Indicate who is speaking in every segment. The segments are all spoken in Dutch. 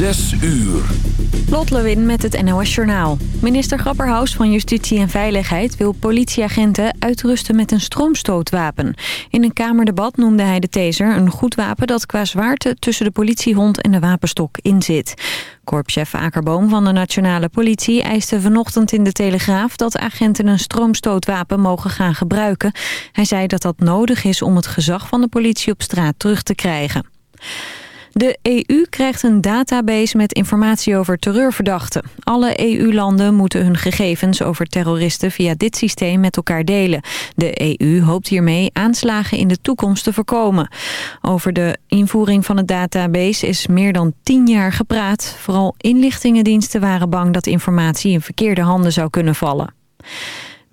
Speaker 1: Zes uur.
Speaker 2: Lot Lewin met het NOS Journaal. Minister Grapperhaus van Justitie en Veiligheid wil politieagenten uitrusten met een stroomstootwapen. In een kamerdebat noemde hij de taser een goed wapen dat qua zwaarte tussen de politiehond en de wapenstok inzit. Korpschef Akerboom van de Nationale Politie eiste vanochtend in de Telegraaf dat agenten een stroomstootwapen mogen gaan gebruiken. Hij zei dat dat nodig is om het gezag van de politie op straat terug te krijgen. De EU krijgt een database met informatie over terreurverdachten. Alle EU-landen moeten hun gegevens over terroristen via dit systeem met elkaar delen. De EU hoopt hiermee aanslagen in de toekomst te voorkomen. Over de invoering van het database is meer dan tien jaar gepraat. Vooral inlichtingendiensten waren bang dat informatie in verkeerde handen zou kunnen vallen.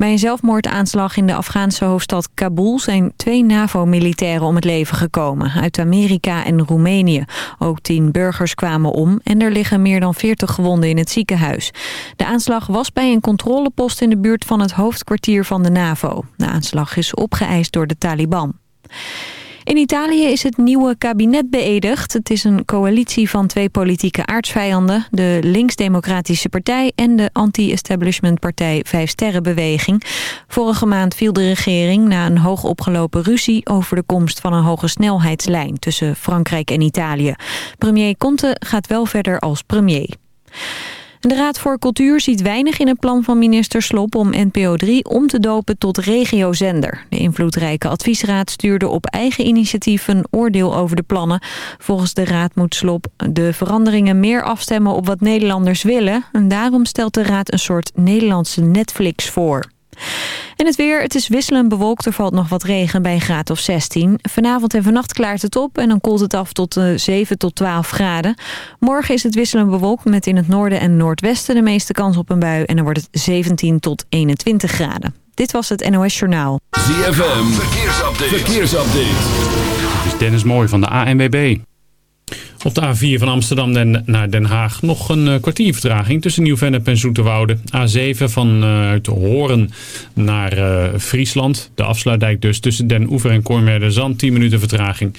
Speaker 2: Bij een zelfmoordaanslag in de Afghaanse hoofdstad Kabul zijn twee NAVO-militairen om het leven gekomen, uit Amerika en Roemenië. Ook tien burgers kwamen om en er liggen meer dan 40 gewonden in het ziekenhuis. De aanslag was bij een controlepost in de buurt van het hoofdkwartier van de NAVO. De aanslag is opgeëist door de Taliban. In Italië is het nieuwe kabinet beëdigd. Het is een coalitie van twee politieke aardsvijanden. De Links-Democratische Partij en de anti-establishment partij Vijf Sterrenbeweging. Vorige maand viel de regering na een hoogopgelopen ruzie... over de komst van een hoge snelheidslijn tussen Frankrijk en Italië. Premier Conte gaat wel verder als premier. De Raad voor Cultuur ziet weinig in het plan van minister Slop om NPO 3 om te dopen tot regiozender. De invloedrijke adviesraad stuurde op eigen initiatief een oordeel over de plannen. Volgens de raad moet Slop de veranderingen meer afstemmen op wat Nederlanders willen. En daarom stelt de raad een soort Nederlandse Netflix voor. En het weer, het is wisselend bewolkt. Er valt nog wat regen bij een graad of 16. Vanavond en vannacht klaart het op en dan koelt het af tot 7 eh, tot 12 graden. Morgen is het wisselend bewolkt met in het noorden en noordwesten de meeste kans op een bui. En dan wordt het 17 tot 21 graden. Dit was het NOS Journaal.
Speaker 1: ZFM, verkeersupdate. verkeersupdate.
Speaker 3: Dit is Dennis Mooi van de ANWB. Op de A4 van Amsterdam naar Den Haag nog een eh, kwartier vertraging tussen Nieuw-Vennep en Zoeterwoude. A7 vanuit uh, Horen naar uh, Friesland. De afsluitdijk dus tussen Den Oever en Kormerde Zand 10 minuten vertraging.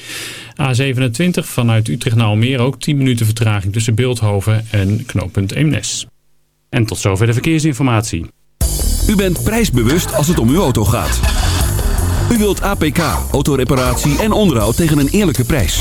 Speaker 3: A27 vanuit Utrecht naar Almere ook 10 minuten vertraging tussen Beeldhoven en knooppunt Eemnes. En tot zover de verkeersinformatie.
Speaker 1: U bent prijsbewust als het om uw auto gaat. U wilt APK, autoreparatie en onderhoud tegen een eerlijke prijs.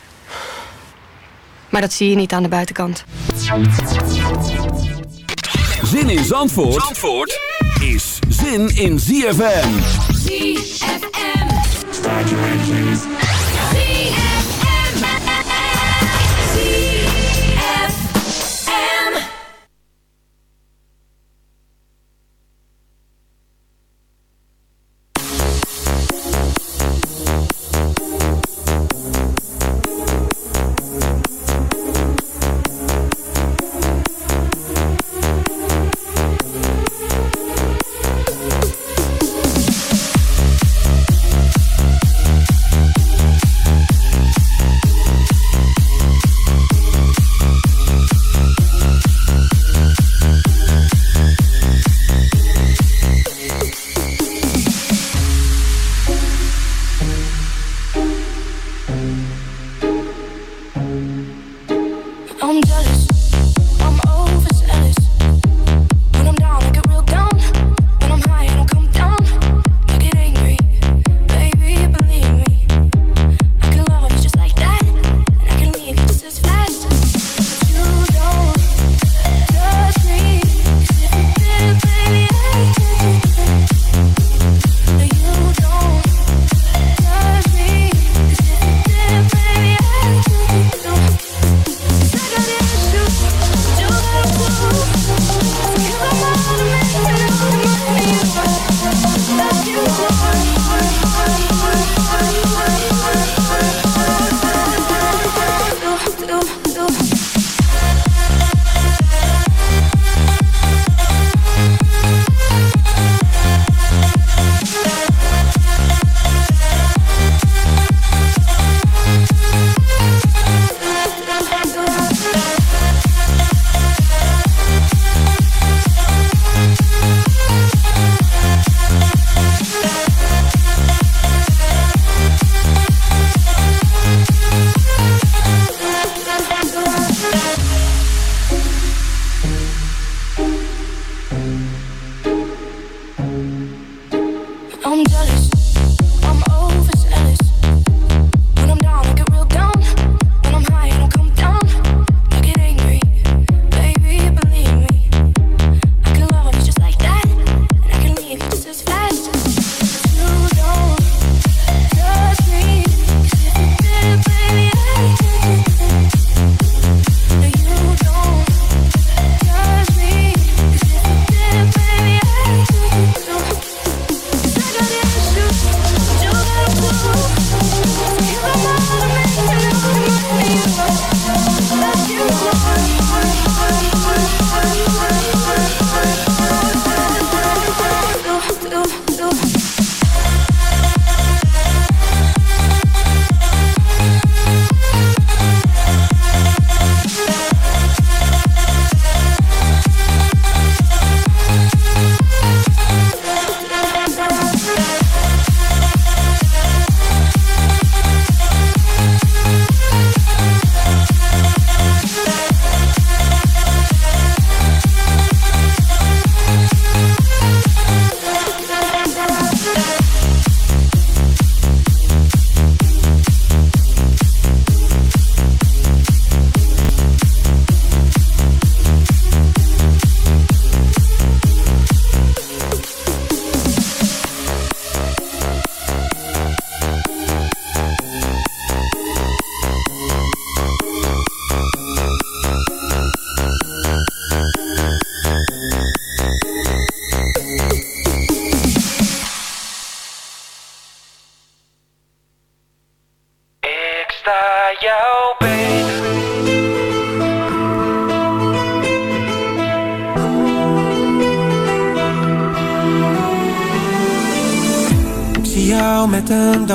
Speaker 4: Maar dat zie je niet aan de buitenkant.
Speaker 1: Zin in Zandvoort, Zandvoort is zin in ZFM. ZFM.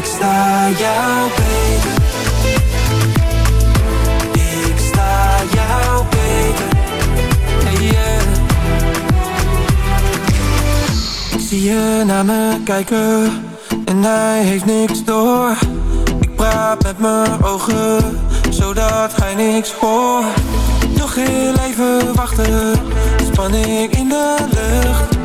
Speaker 5: Ik sta jou beter. Ik sta jou beter. Hey yeah. Ik zie je naar me kijken En hij heeft niks door. Ik praat met mijn ogen Zodat hij niks hoort. Nog heel even wachten Spanning in de lucht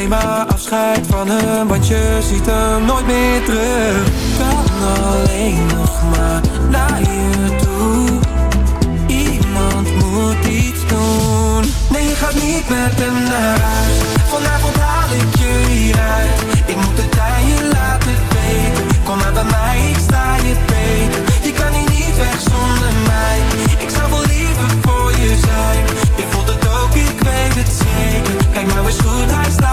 Speaker 5: Neem maar afscheid van hem Want je ziet hem nooit meer terug. Kan alleen nog maar naar je toe. Iemand moet iets doen. Nee, je gaat niet met hem naar huis. Vanavond haal ik je hieruit. Ik moet het aan je laten weten. Kom maar bij mij, ik sta je beter. Je kan hier niet weg zonder mij. Ik zou wel liever voor je zijn. Je voelt het ook, ik weet het zeker. Kijk nou eens goed, hij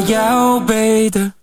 Speaker 5: jou beter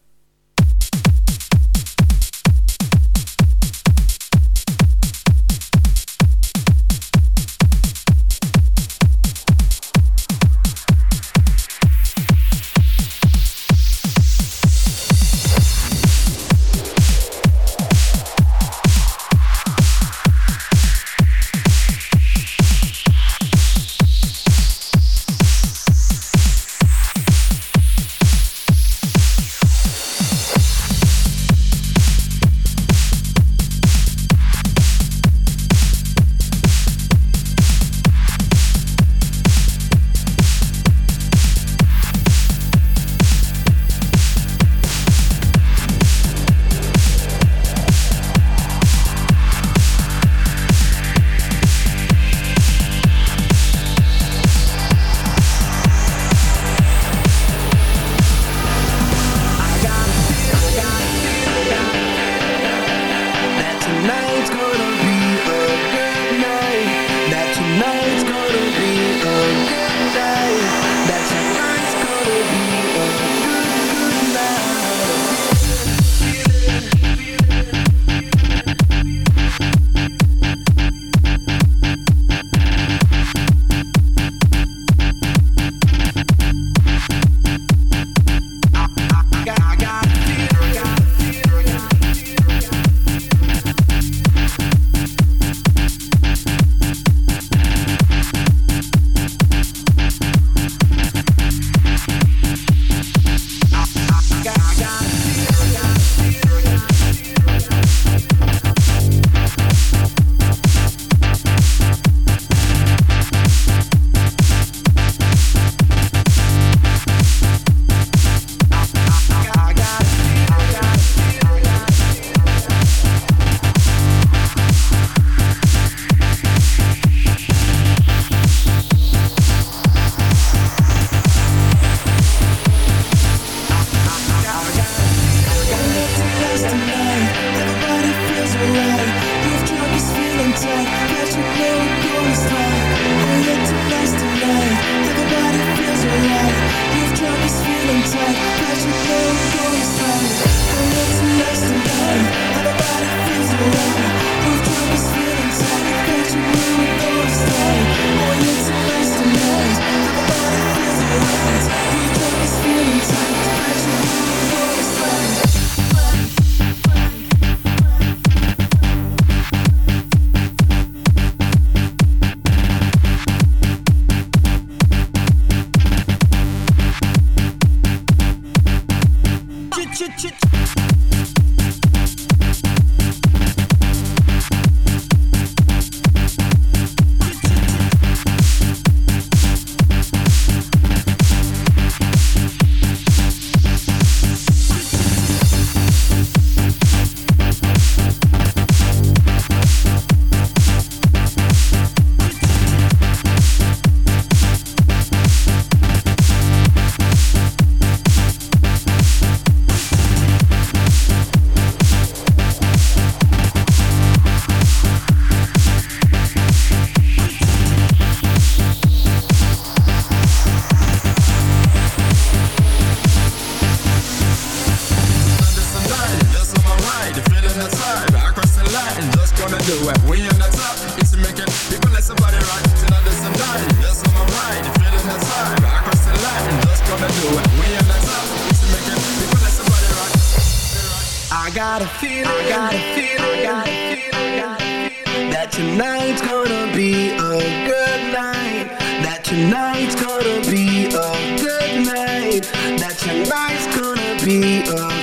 Speaker 6: on the top, it's making people let somebody rock. Tonight there's some yes I'm alright. Feeling the time, across the line, just gonna do it. We on the top, it's making people let somebody rock. I got a feeling, I got a feeling, I got a feeling, I got a feeling that tonight's gonna be a good night. That tonight's gonna be a good night. That tonight's gonna be a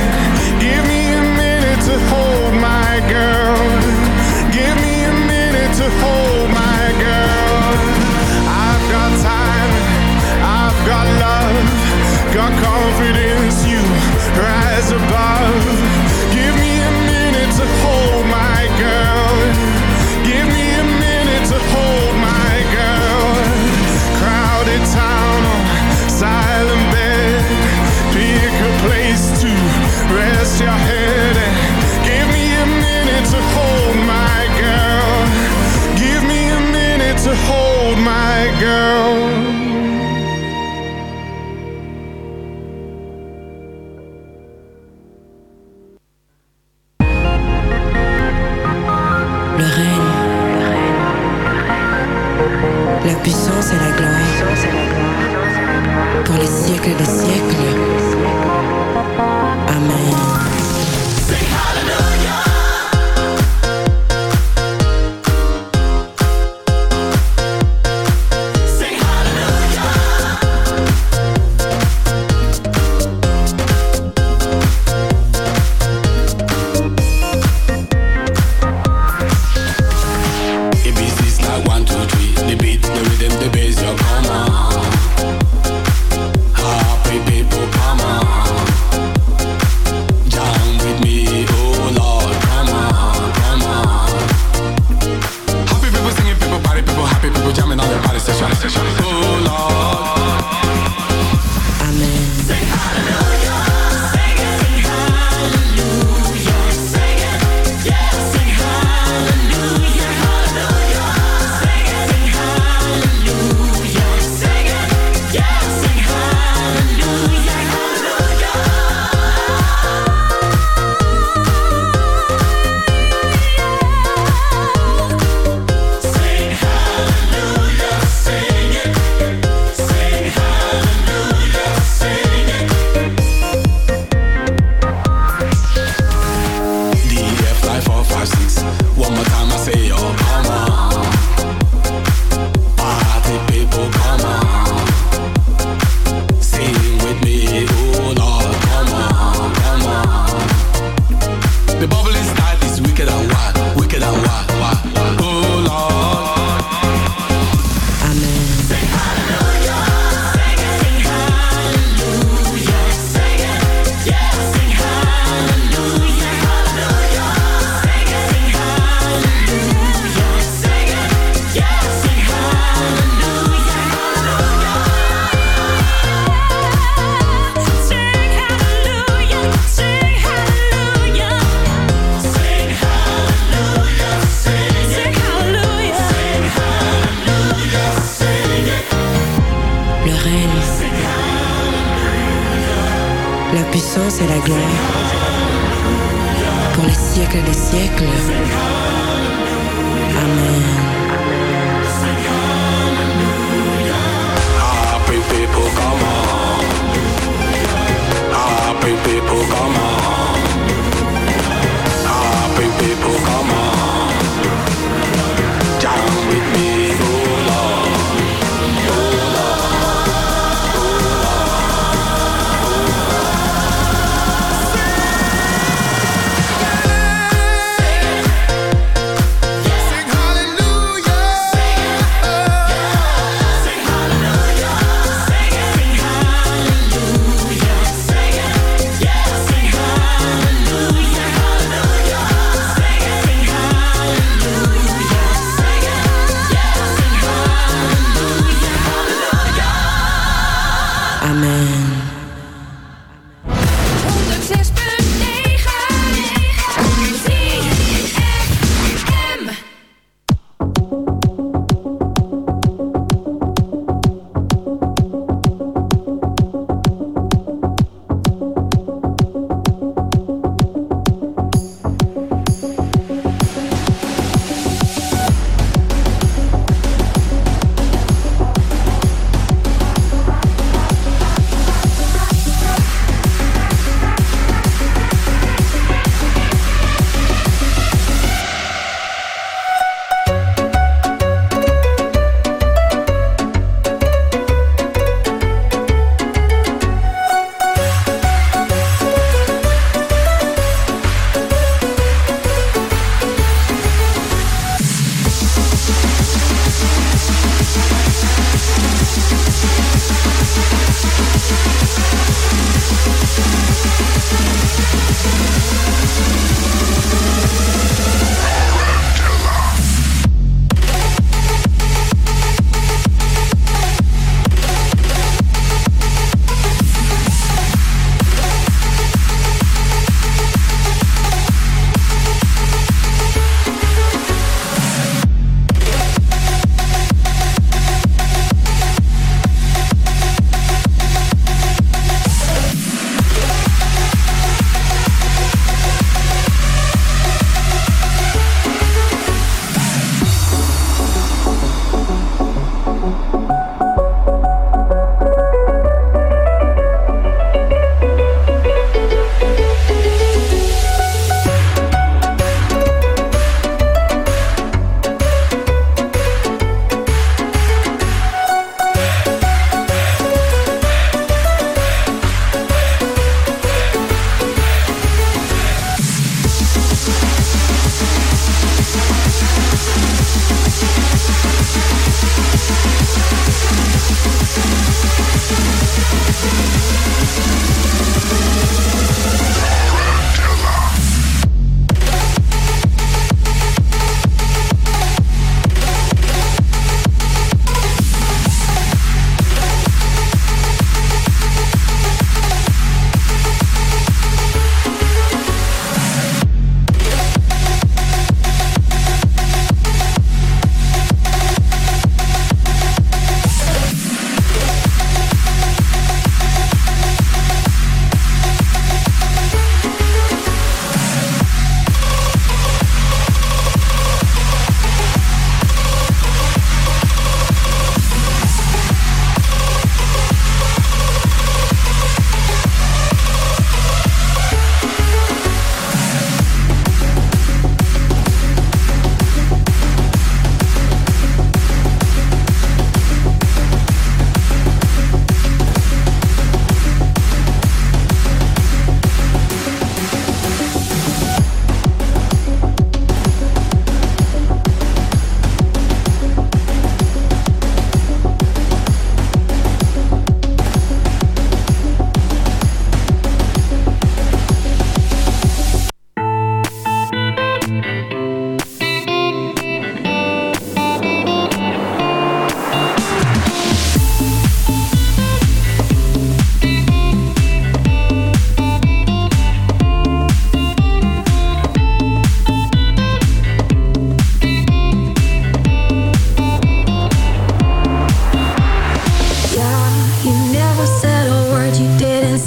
Speaker 7: Le règne, le règne, le la puissance.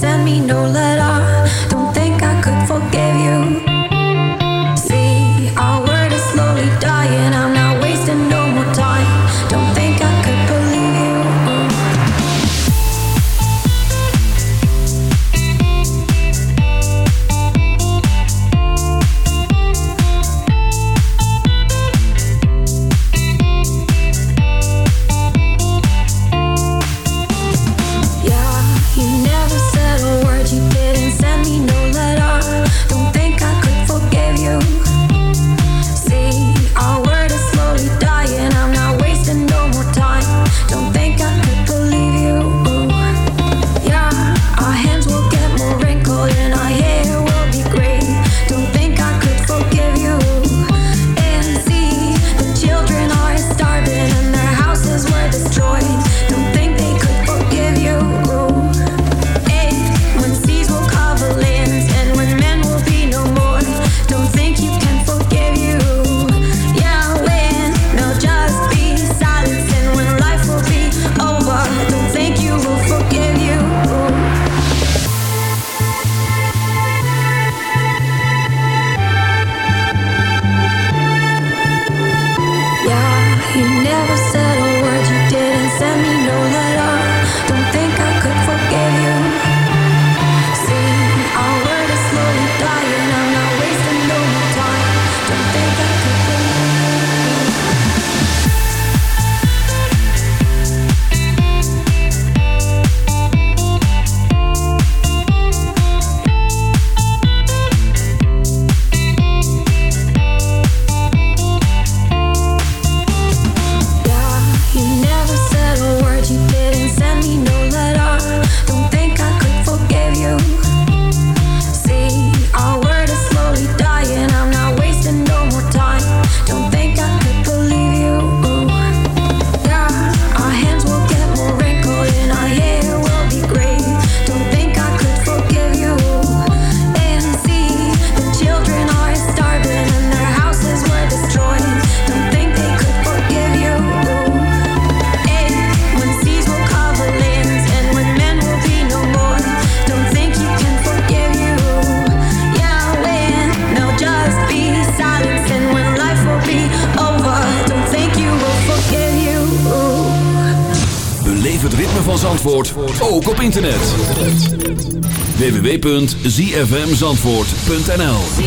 Speaker 7: send me
Speaker 8: no love. Diamonds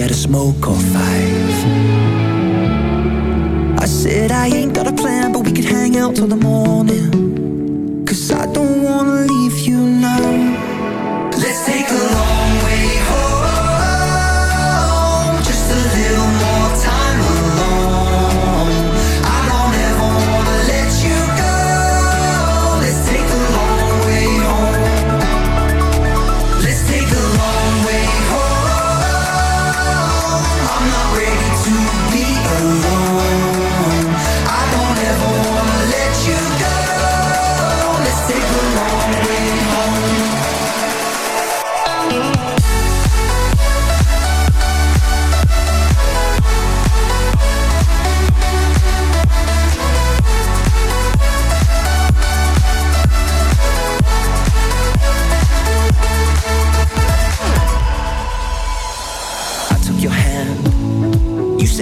Speaker 8: shared a smoke or five. I said I ain't got a plan, but we could hang out till the morning. Cause I don't wanna leave you now. Let's take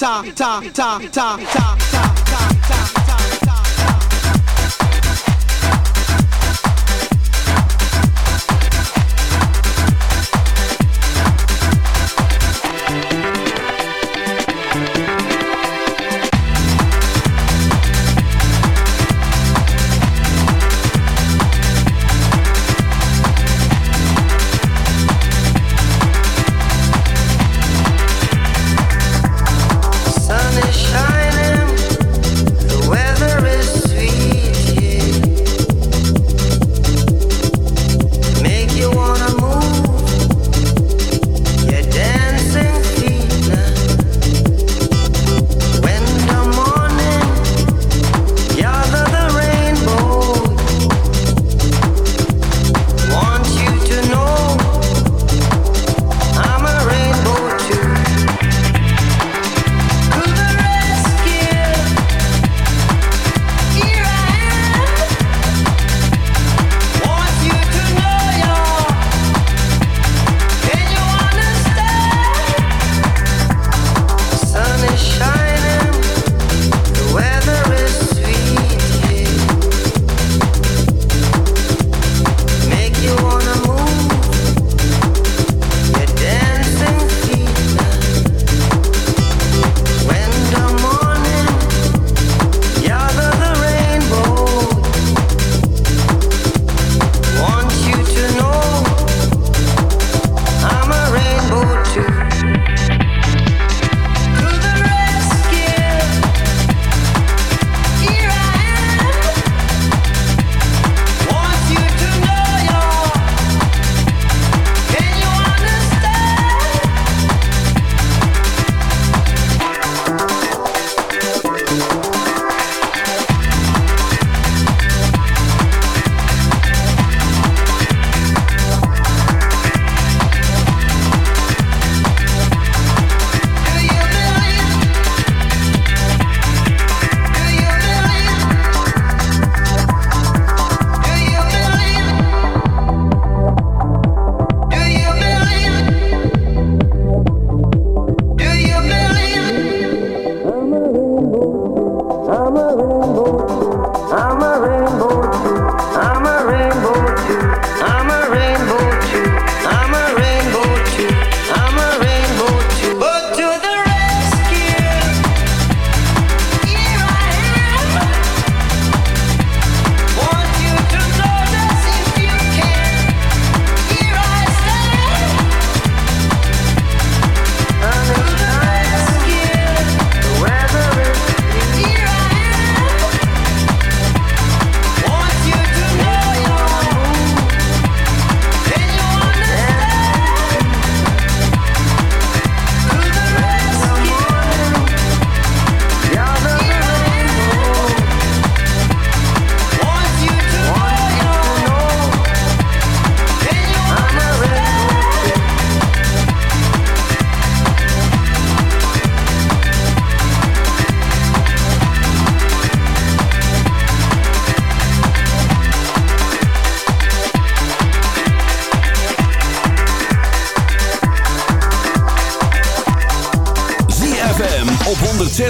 Speaker 9: Ta ta ta ta ta
Speaker 10: sun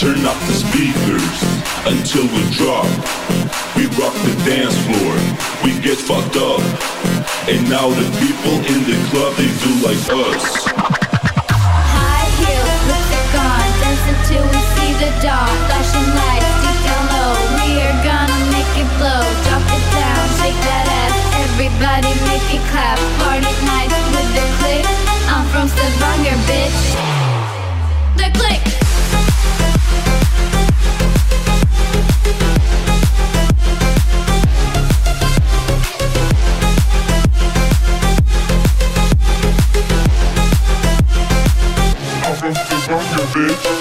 Speaker 11: Turn up the speakers until we drop. We rock the dance floor, we get fucked up. And now the people in the club, they do like us.
Speaker 12: High heels, lipstick on, dancing till we see the dawn. Flashing lights deep down low, we are gonna make it blow. Drop it down, shake that ass, everybody make it clap. Party nights with the click, I'm from Stavanger, bitch. The click. The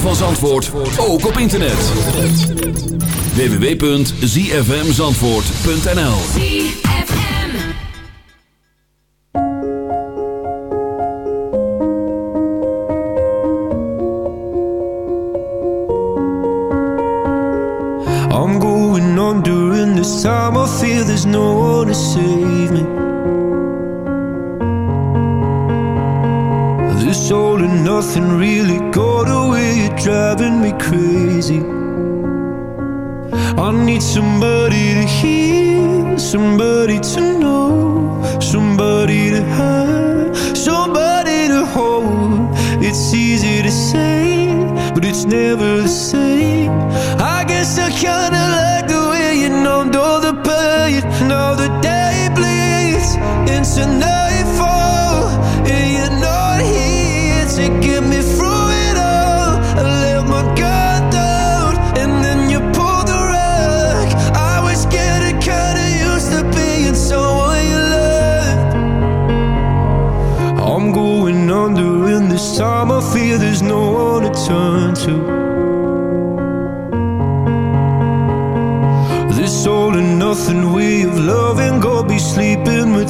Speaker 1: van Zandvoort ook op internet. www.zfmzandvoort.nl
Speaker 5: I'm going on during this time I feel there's no one to save me. This all and nothing really need somebody to hear Somebody to know Somebody to have Somebody to hold. It's easy to say But it's never the same. I guess I kinda like the way you numbed all the pain. Now the day bleeds into nightfall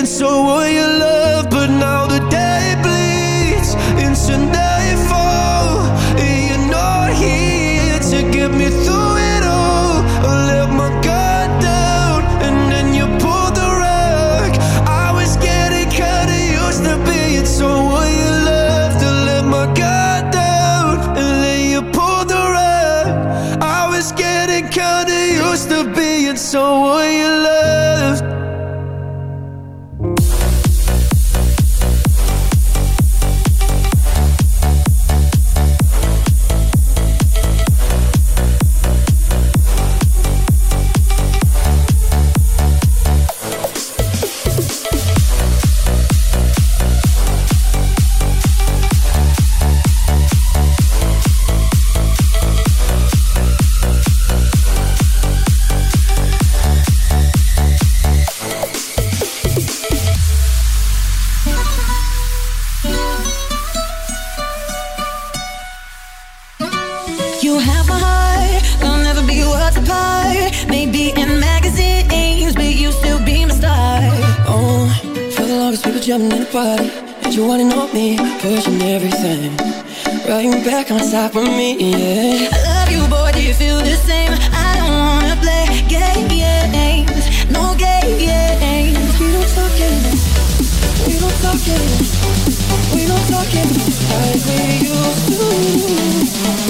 Speaker 5: to being someone you love
Speaker 13: have my heart, we'll never be worlds apart. Maybe in magazines, but you still be my star.
Speaker 14: Oh, for the longest people jumping in the party. And you wanna know me, pushing everything. Right back on top of me, yeah.
Speaker 13: I love you, boy, do you feel the same? I don't wanna play games, no games.
Speaker 14: We don't talk games, we don't talk games, we don't talk games like we used to.